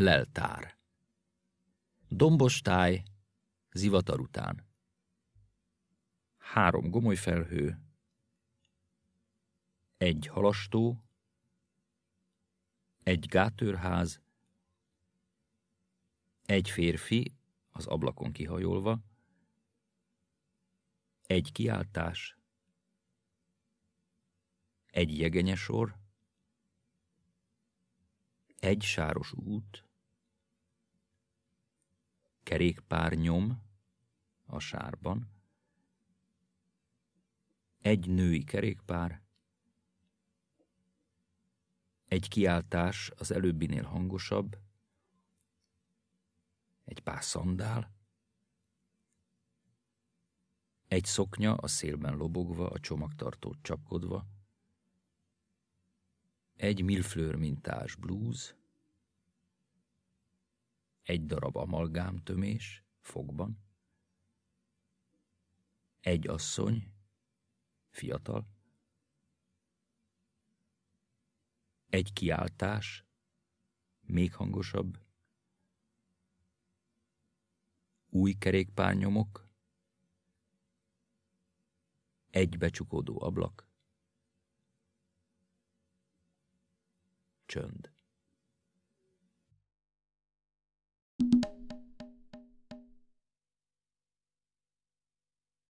Leltár. Dombos táj, zivatar után. Három gomolyfelhő, egy halastó, egy gátőrház, egy férfi az ablakon kihajolva, egy kiáltás, egy jegenyesor, egy sáros út, kerékpár nyom a sárban, egy női kerékpár, egy kiáltás az előbbinél hangosabb, egy pár szandál, egy szoknya a szélben lobogva, a csomagtartót csapkodva, egy milflőr mintás blúz, egy darab amalgám tömés fogban, egy asszony, fiatal, egy kiáltás, még hangosabb, új kerékpárnyomok, egy becsukódó ablak, csönd.